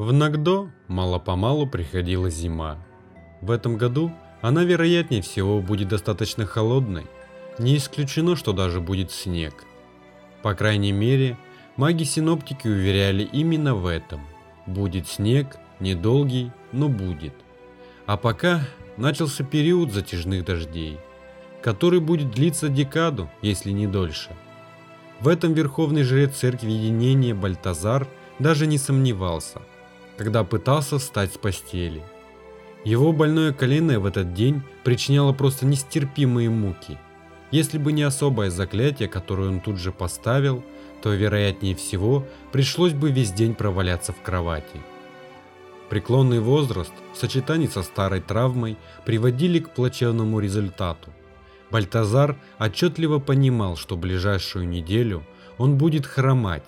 В Нагдо мало-помалу приходила зима. В этом году она вероятнее всего будет достаточно холодной. Не исключено, что даже будет снег. По крайней мере, маги-синоптики уверяли именно в этом. Будет снег, недолгий, но будет. А пока начался период затяжных дождей, который будет длиться декаду, если не дольше. В этом верховный жрец церкви единения Бальтазар даже не сомневался – когда пытался встать с постели. Его больное колено в этот день причиняло просто нестерпимые муки. Если бы не особое заклятие, которое он тут же поставил, то, вероятнее всего, пришлось бы весь день проваляться в кровати. Преклонный возраст в сочетании со старой травмой приводили к плачевному результату. Бальтазар отчетливо понимал, что ближайшую неделю он будет хромать,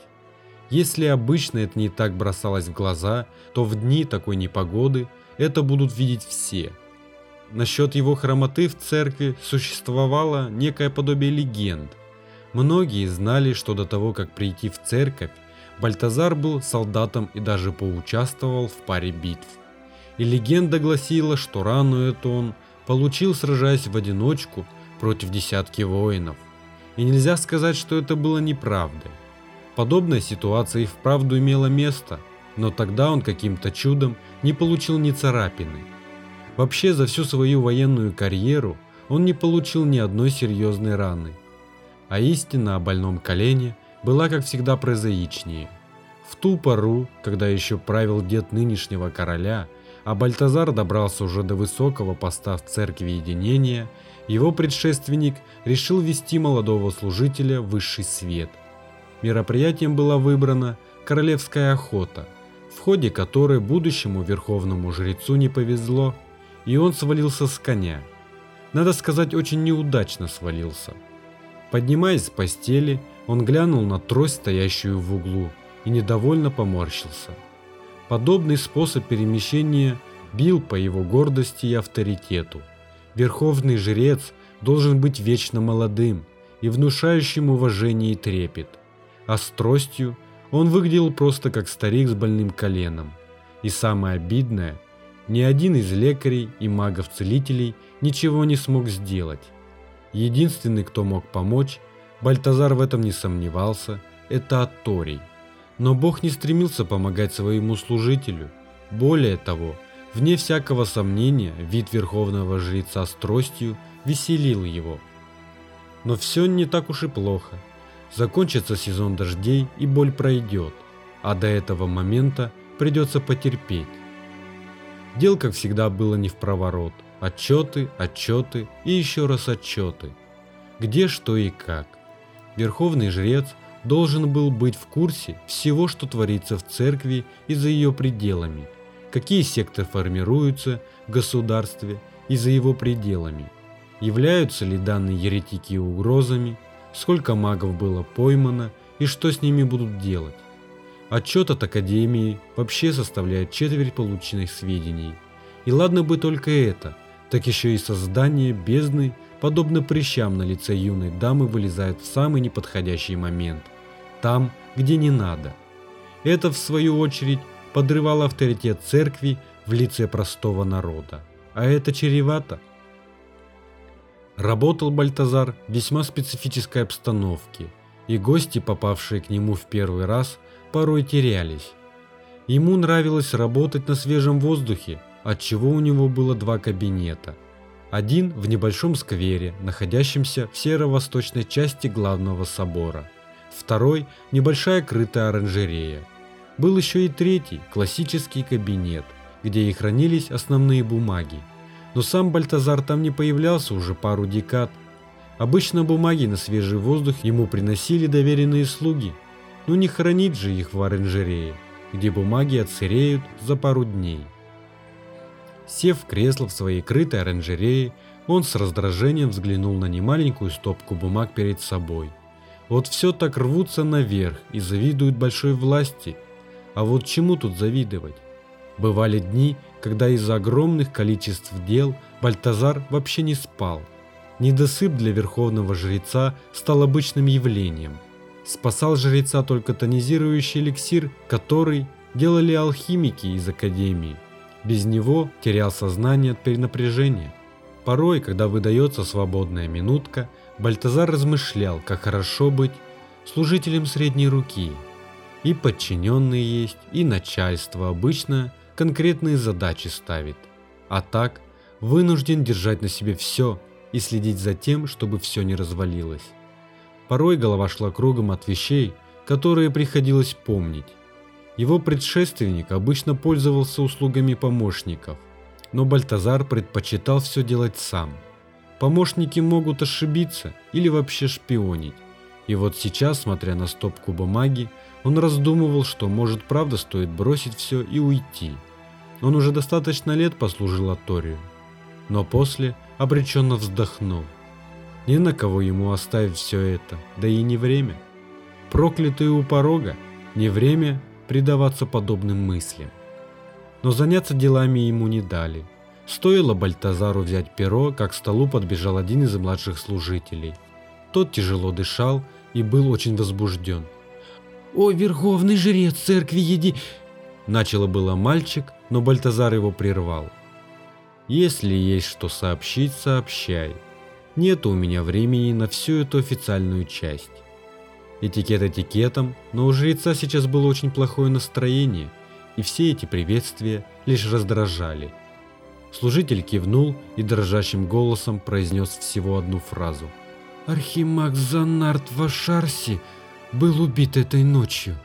если обычно это не так бросалось в глаза, то в дни такой непогоды это будут видеть все. Насчет его хромоты в церкви существовало некое подобие легенд. Многие знали, что до того, как прийти в церковь, Бальтазар был солдатом и даже поучаствовал в паре битв. И легенда гласила, что рану эту он получил, сражаясь в одиночку против десятки воинов. И нельзя сказать, что это было неправдой. Подобная ситуация и вправду имела место, но тогда он каким-то чудом не получил ни царапины. Вообще за всю свою военную карьеру он не получил ни одной серьезной раны. А истина о больном колене была как всегда прозаичнее. В ту пору, когда еще правил дед нынешнего короля, а Бальтазар добрался уже до высокого поста в церкви единения, его предшественник решил вести молодого служителя в высший свет – Мероприятием была выбрана королевская охота, в ходе которой будущему верховному жрецу не повезло, и он свалился с коня. Надо сказать, очень неудачно свалился. Поднимаясь с постели, он глянул на трость, стоящую в углу, и недовольно поморщился. Подобный способ перемещения бил по его гордости и авторитету. Верховный жрец должен быть вечно молодым и внушающим уважение и трепет а с он выглядел просто как старик с больным коленом. И самое обидное, ни один из лекарей и магов-целителей ничего не смог сделать. Единственный, кто мог помочь, Бальтазар в этом не сомневался, это Аторий. Но Бог не стремился помогать своему служителю. Более того, вне всякого сомнения, вид верховного жреца с тростью веселил его. Но все не так уж и плохо. Закончится сезон дождей и боль пройдет, а до этого момента придется потерпеть. Дел, как всегда, было не в проворот. Отчеты, отчеты и еще раз отчеты. Где, что и как. Верховный жрец должен был быть в курсе всего, что творится в церкви и за ее пределами, какие секты формируются в государстве и за его пределами, являются ли данные еретики угрозами, сколько магов было поймано и что с ними будут делать. Отчет от Академии вообще составляет четверть полученных сведений. И ладно бы только это, так еще и создание бездны, подобно прыщам на лице юной дамы, вылезает в самый неподходящий момент. Там, где не надо. Это, в свою очередь, подрывало авторитет церкви в лице простого народа. А это чревато – Работал Бальтазар в весьма специфической обстановке, и гости, попавшие к нему в первый раз, порой терялись. Ему нравилось работать на свежем воздухе, отчего у него было два кабинета. Один в небольшом сквере, находящемся в северо-восточной части главного собора. Второй – небольшая крытая оранжерея. Был еще и третий, классический кабинет, где и хранились основные бумаги, но сам Бальтазар там не появлялся уже пару декад. Обычно бумаги на свежий воздух ему приносили доверенные слуги. Ну не хранить же их в оранжерее, где бумаги отсыреют за пару дней. Сев в кресло в своей крытой оранжерее, он с раздражением взглянул на немаленькую стопку бумаг перед собой. Вот все так рвутся наверх и завидуют большой власти. А вот чему тут завидовать? Бывали дни, когда из-за огромных количеств дел Бальтазар вообще не спал. Недосып для верховного жреца стал обычным явлением. Спасал жреца только тонизирующий эликсир, который, делали алхимики из академии. Без него терял сознание от перенапряжения. Порой, когда выдается свободная минутка, Бальтазар размышлял, как хорошо быть служителем средней руки. И подчиненные есть, и начальство обычно конкретные задачи ставит. А так, вынужден держать на себе все и следить за тем, чтобы все не развалилось. Порой голова шла кругом от вещей, которые приходилось помнить. Его предшественник обычно пользовался услугами помощников – но Бальтазар предпочитал все делать сам. Помощники могут ошибиться или вообще шпионить. И вот сейчас, смотря на стопку бумаги, он раздумывал, что может правда стоит бросить все и уйти. Он уже достаточно лет послужил Аторию. Но после обреченно вздохнул. Не на кого ему оставить все это, да и не время. Проклятые у порога, не время предаваться подобным мыслям но заняться делами ему не дали. Стоило Бальтазару взять перо, как к столу подбежал один из младших служителей. Тот тяжело дышал и был очень возбужден. «О, верховный жрец церкви еди...» Начало было мальчик, но Бальтазар его прервал. «Если есть что сообщить, сообщай. Нет у меня времени на всю эту официальную часть». Этикет этикетом, но у жреца сейчас было очень плохое настроение – и все эти приветствия лишь раздражали. Служитель кивнул и дрожащим голосом произнес всего одну фразу. «Архимаг Занарт Вашарси был убит этой ночью».